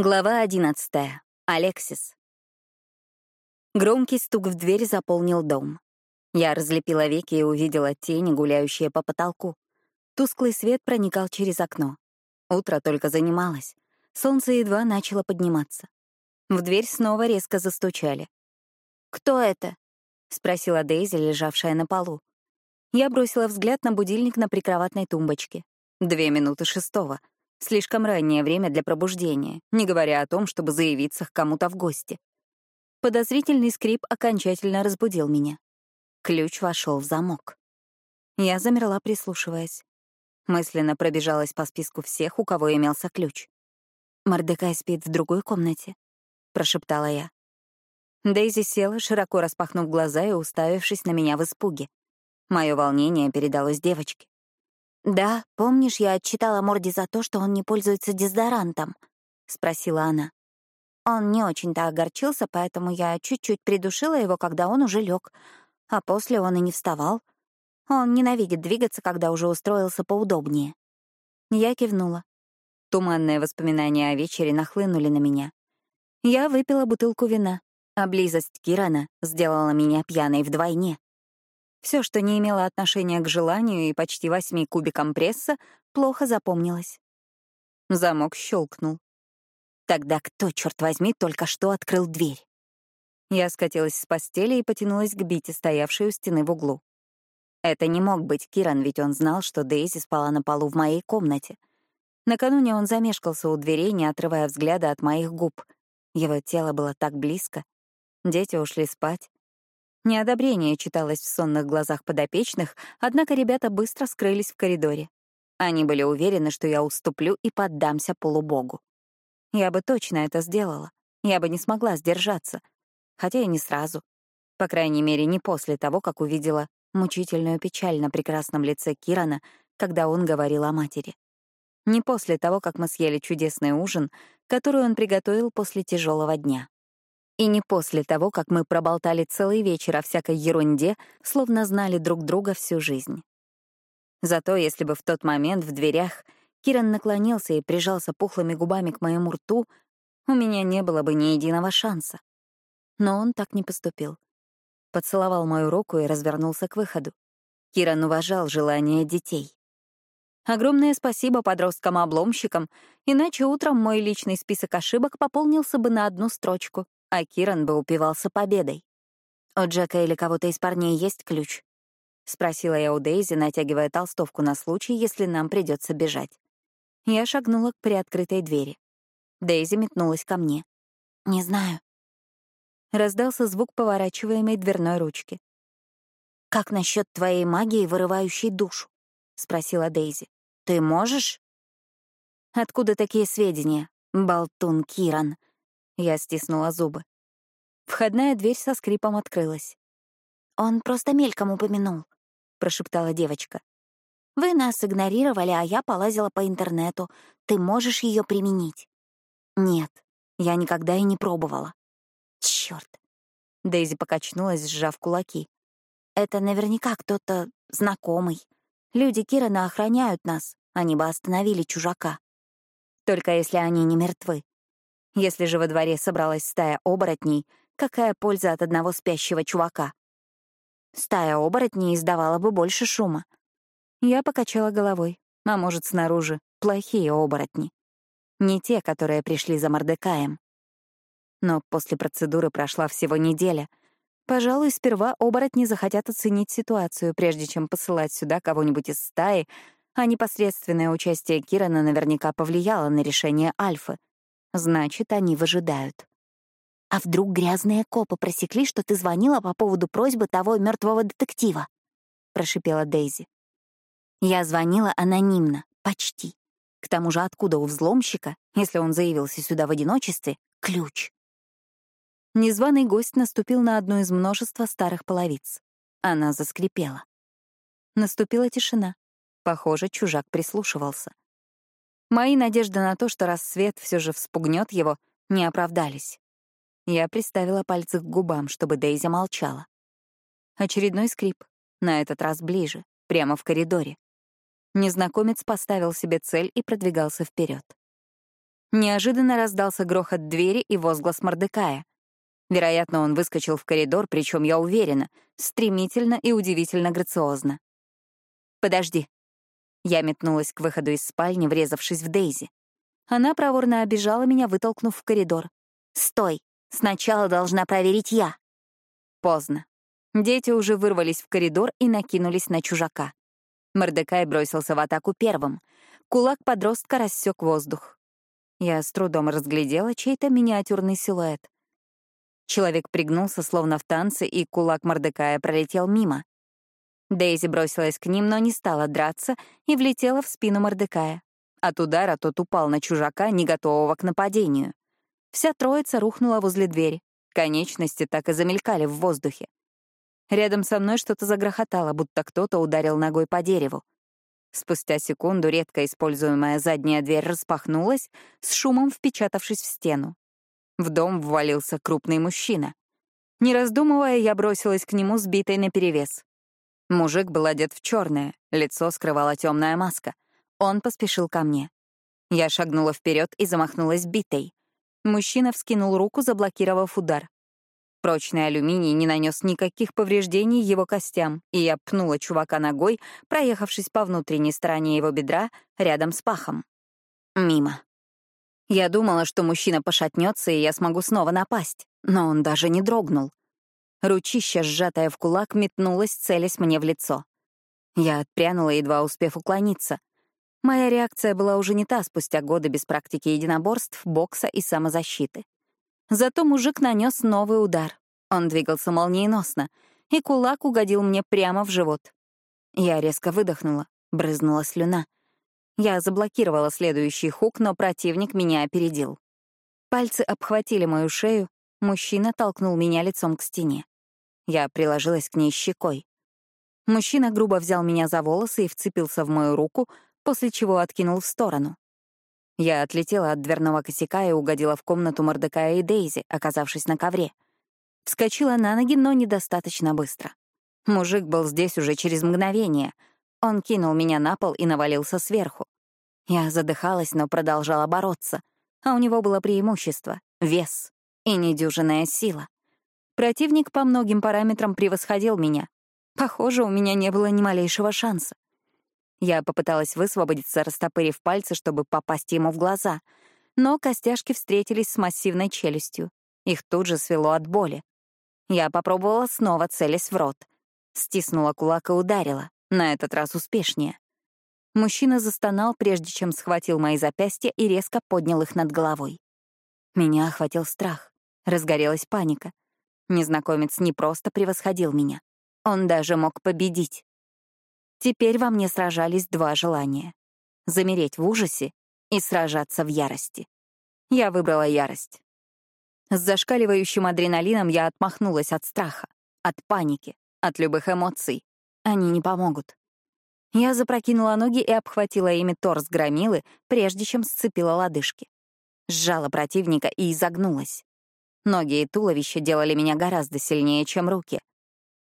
Глава одиннадцатая. Алексис. Громкий стук в дверь заполнил дом. Я разлепила веки и увидела тени, гуляющие по потолку. Тусклый свет проникал через окно. Утро только занималось. Солнце едва начало подниматься. В дверь снова резко застучали. «Кто это?» — спросила Дейзи, лежавшая на полу. Я бросила взгляд на будильник на прикроватной тумбочке. Две минуты шестого — Слишком раннее время для пробуждения, не говоря о том, чтобы заявиться к кому-то в гости. Подозрительный скрип окончательно разбудил меня. Ключ вошел в замок. Я замерла, прислушиваясь. Мысленно пробежалась по списку всех, у кого имелся ключ. «Мордекай спит в другой комнате», — прошептала я. Дейзи села, широко распахнув глаза и уставившись на меня в испуге. Мое волнение передалось девочке. «Да, помнишь, я отчитала Морди за то, что он не пользуется дезодорантом?» — спросила она. Он не очень-то огорчился, поэтому я чуть-чуть придушила его, когда он уже лег, а после он и не вставал. Он ненавидит двигаться, когда уже устроился поудобнее. Я кивнула. Туманные воспоминания о вечере нахлынули на меня. Я выпила бутылку вина, а близость Кирана сделала меня пьяной вдвойне. Все, что не имело отношения к желанию и почти восьми кубикам пресса, плохо запомнилось. Замок щелкнул. Тогда кто, черт возьми, только что открыл дверь? Я скатилась с постели и потянулась к Бите, стоявшей у стены в углу. Это не мог быть Киран, ведь он знал, что Дейзи спала на полу в моей комнате. Накануне он замешкался у дверей, не отрывая взгляда от моих губ. Его тело было так близко. Дети ушли спать. Неодобрение читалось в сонных глазах подопечных, однако ребята быстро скрылись в коридоре. Они были уверены, что я уступлю и поддамся полубогу. Я бы точно это сделала. Я бы не смогла сдержаться. Хотя и не сразу. По крайней мере, не после того, как увидела мучительную печаль на прекрасном лице Кирана, когда он говорил о матери. Не после того, как мы съели чудесный ужин, который он приготовил после тяжелого дня. И не после того, как мы проболтали целый вечер о всякой ерунде, словно знали друг друга всю жизнь. Зато если бы в тот момент в дверях Киран наклонился и прижался пухлыми губами к моему рту, у меня не было бы ни единого шанса. Но он так не поступил. Поцеловал мою руку и развернулся к выходу. Киран уважал желания детей. Огромное спасибо подросткам-обломщикам, иначе утром мой личный список ошибок пополнился бы на одну строчку а Киран бы упивался победой. «У Джека или кого-то из парней есть ключ?» — спросила я у Дейзи, натягивая толстовку на случай, если нам придется бежать. Я шагнула к приоткрытой двери. Дейзи метнулась ко мне. «Не знаю». Раздался звук поворачиваемой дверной ручки. «Как насчет твоей магии, вырывающей душу?» — спросила Дейзи. «Ты можешь?» «Откуда такие сведения?» «Болтун Киран», я стиснула зубы. Входная дверь со скрипом открылась. «Он просто мельком упомянул», — прошептала девочка. «Вы нас игнорировали, а я полазила по интернету. Ты можешь ее применить?» «Нет, я никогда и не пробовала». Черт! Дейзи покачнулась, сжав кулаки. «Это наверняка кто-то знакомый. Люди Кирана охраняют нас, они бы остановили чужака». «Только если они не мертвы», если же во дворе собралась стая оборотней, какая польза от одного спящего чувака? Стая оборотней издавала бы больше шума. Я покачала головой. А может, снаружи плохие оборотни. Не те, которые пришли за Мордекаем. Но после процедуры прошла всего неделя. Пожалуй, сперва оборотни захотят оценить ситуацию, прежде чем посылать сюда кого-нибудь из стаи, а непосредственное участие Кирана наверняка повлияло на решение Альфы. Значит, они выжидают. А вдруг грязные копы просекли, что ты звонила по поводу просьбы того мертвого детектива? прошипела Дейзи. Я звонила анонимно, почти. К тому же откуда у взломщика, если он заявился сюда в одиночестве, ключ? Незваный гость наступил на одну из множества старых половиц. Она заскрипела. Наступила тишина. Похоже, чужак прислушивался. Мои надежды на то, что рассвет все же вспугнет его, не оправдались. Я приставила пальцы к губам, чтобы Дейзи молчала. Очередной скрип, на этот раз ближе, прямо в коридоре. Незнакомец поставил себе цель и продвигался вперед. Неожиданно раздался грохот двери и возглас Мордекая. Вероятно, он выскочил в коридор, причем я уверена, стремительно и удивительно грациозно. «Подожди». Я метнулась к выходу из спальни, врезавшись в Дейзи. Она проворно обижала меня, вытолкнув в коридор. «Стой! Сначала должна проверить я!» Поздно. Дети уже вырвались в коридор и накинулись на чужака. Мордекай бросился в атаку первым. Кулак подростка рассек воздух. Я с трудом разглядела чей-то миниатюрный силуэт. Человек пригнулся, словно в танце, и кулак Мордекая пролетел мимо. Дейзи бросилась к ним, но не стала драться и влетела в спину Мордекая. От удара тот упал на чужака, не готового к нападению. Вся троица рухнула возле двери. Конечности так и замелькали в воздухе. Рядом со мной что-то загрохотало, будто кто-то ударил ногой по дереву. Спустя секунду редко используемая задняя дверь распахнулась, с шумом впечатавшись в стену. В дом ввалился крупный мужчина. Не раздумывая, я бросилась к нему, сбитой наперевес. Мужик был одет в черное, лицо скрывала темная маска. Он поспешил ко мне. Я шагнула вперед и замахнулась битой. Мужчина вскинул руку, заблокировав удар. Прочный алюминий не нанес никаких повреждений его костям, и я пнула чувака ногой, проехавшись по внутренней стороне его бедра, рядом с пахом. Мимо. Я думала, что мужчина пошатнется, и я смогу снова напасть, но он даже не дрогнул. Ручища, сжатая в кулак, метнулась, целясь мне в лицо. Я отпрянула, едва успев уклониться. Моя реакция была уже не та спустя годы без практики единоборств, бокса и самозащиты. Зато мужик нанес новый удар. Он двигался молниеносно, и кулак угодил мне прямо в живот. Я резко выдохнула, брызнула слюна. Я заблокировала следующий хук, но противник меня опередил. Пальцы обхватили мою шею, мужчина толкнул меня лицом к стене. Я приложилась к ней щекой. Мужчина грубо взял меня за волосы и вцепился в мою руку, после чего откинул в сторону. Я отлетела от дверного косяка и угодила в комнату Мордекая и Дейзи, оказавшись на ковре. Вскочила на ноги, но недостаточно быстро. Мужик был здесь уже через мгновение. Он кинул меня на пол и навалился сверху. Я задыхалась, но продолжала бороться. А у него было преимущество — вес и недюжинная сила. Противник по многим параметрам превосходил меня. Похоже, у меня не было ни малейшего шанса. Я попыталась высвободиться, растопырив пальцы, чтобы попасть ему в глаза. Но костяшки встретились с массивной челюстью. Их тут же свело от боли. Я попробовала снова целясь в рот. Стиснула кулак и ударила, на этот раз успешнее. Мужчина застонал, прежде чем схватил мои запястья и резко поднял их над головой. Меня охватил страх, разгорелась паника. Незнакомец не просто превосходил меня, он даже мог победить. Теперь во мне сражались два желания — замереть в ужасе и сражаться в ярости. Я выбрала ярость. С зашкаливающим адреналином я отмахнулась от страха, от паники, от любых эмоций. Они не помогут. Я запрокинула ноги и обхватила ими торс громилы, прежде чем сцепила лодыжки. Сжала противника и изогнулась. Ноги и туловище делали меня гораздо сильнее, чем руки.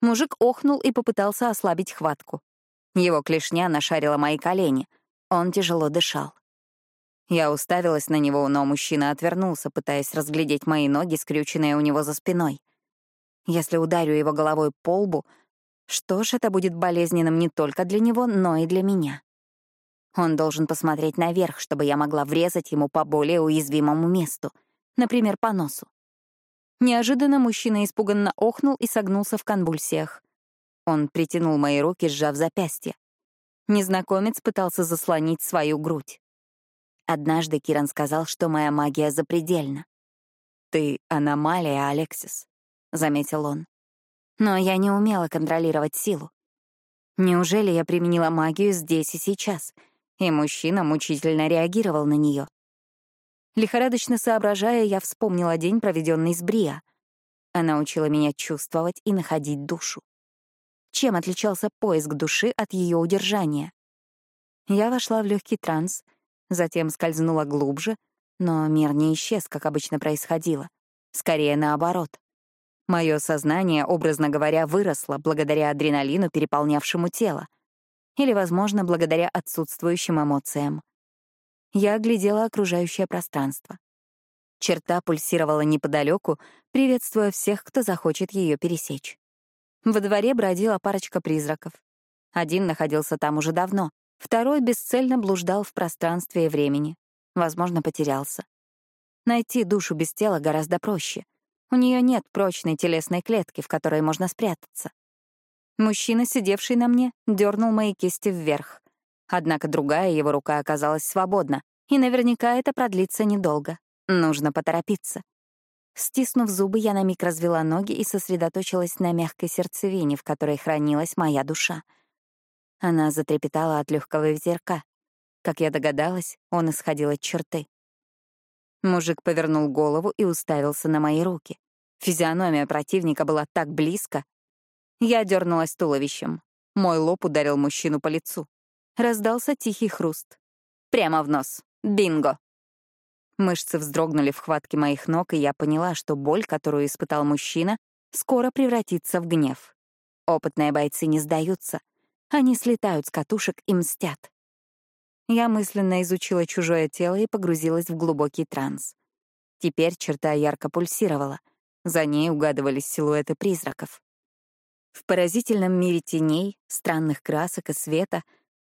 Мужик охнул и попытался ослабить хватку. Его клешня нашарила мои колени. Он тяжело дышал. Я уставилась на него, но мужчина отвернулся, пытаясь разглядеть мои ноги, скрюченные у него за спиной. Если ударю его головой по лбу, что ж, это будет болезненным не только для него, но и для меня. Он должен посмотреть наверх, чтобы я могла врезать ему по более уязвимому месту, например, по носу. Неожиданно мужчина испуганно охнул и согнулся в конвульсиях. Он притянул мои руки, сжав запястье. Незнакомец пытался заслонить свою грудь. Однажды Киран сказал, что моя магия запредельна. «Ты аномалия, Алексис», — заметил он. Но я не умела контролировать силу. Неужели я применила магию здесь и сейчас, и мужчина мучительно реагировал на нее? Лихорадочно соображая, я вспомнила день, проведенный с Бриа. Она учила меня чувствовать и находить душу. Чем отличался поиск души от ее удержания? Я вошла в легкий транс, затем скользнула глубже, но мир не исчез, как обычно происходило. Скорее наоборот. Мое сознание, образно говоря, выросло благодаря адреналину, переполнявшему тело. Или, возможно, благодаря отсутствующим эмоциям. Я оглядела окружающее пространство. Черта пульсировала неподалеку, приветствуя всех, кто захочет ее пересечь. Во дворе бродила парочка призраков. Один находился там уже давно, второй бесцельно блуждал в пространстве и времени. Возможно, потерялся. Найти душу без тела гораздо проще. У нее нет прочной телесной клетки, в которой можно спрятаться. Мужчина, сидевший на мне, дернул мои кисти вверх. Однако другая его рука оказалась свободна, и наверняка это продлится недолго. Нужно поторопиться. Стиснув зубы, я на миг развела ноги и сосредоточилась на мягкой сердцевине, в которой хранилась моя душа. Она затрепетала от легкого ветерка. Как я догадалась, он исходил от черты. Мужик повернул голову и уставился на мои руки. Физиономия противника была так близко. Я дернулась туловищем. Мой лоб ударил мужчину по лицу. Раздался тихий хруст. Прямо в нос. Бинго! Мышцы вздрогнули в хватке моих ног, и я поняла, что боль, которую испытал мужчина, скоро превратится в гнев. Опытные бойцы не сдаются. Они слетают с катушек и мстят. Я мысленно изучила чужое тело и погрузилась в глубокий транс. Теперь черта ярко пульсировала. За ней угадывались силуэты призраков. В поразительном мире теней, странных красок и света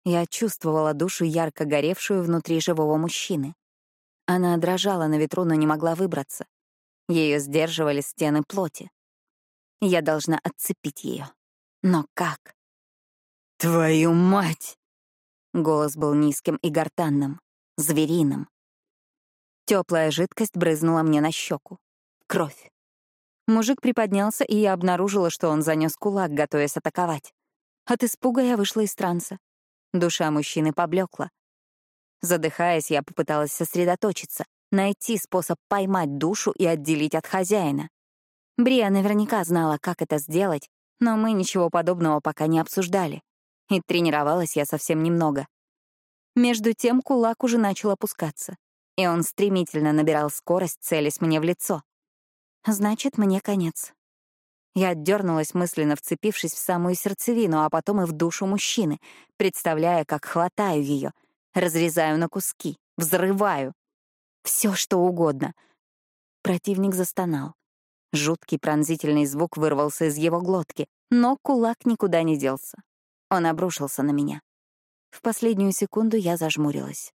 я чувствовала душу, ярко горевшую внутри живого мужчины. Она дрожала на ветру, но не могла выбраться. Ее сдерживали стены плоти. Я должна отцепить ее. Но как? «Твою мать!» Голос был низким и гортанным, звериным. Теплая жидкость брызнула мне на щеку. Кровь. Мужик приподнялся, и я обнаружила, что он занес кулак, готовясь атаковать. От испуга я вышла из транса. Душа мужчины поблекла. Задыхаясь, я попыталась сосредоточиться, найти способ поймать душу и отделить от хозяина. Брия наверняка знала, как это сделать, но мы ничего подобного пока не обсуждали и тренировалась я совсем немного. Между тем кулак уже начал опускаться, и он стремительно набирал скорость, целясь мне в лицо. Значит, мне конец. Я отдернулась мысленно, вцепившись в самую сердцевину, а потом и в душу мужчины, представляя, как хватаю ее, разрезаю на куски, взрываю. Все что угодно. Противник застонал. Жуткий пронзительный звук вырвался из его глотки, но кулак никуда не делся. Он обрушился на меня. В последнюю секунду я зажмурилась.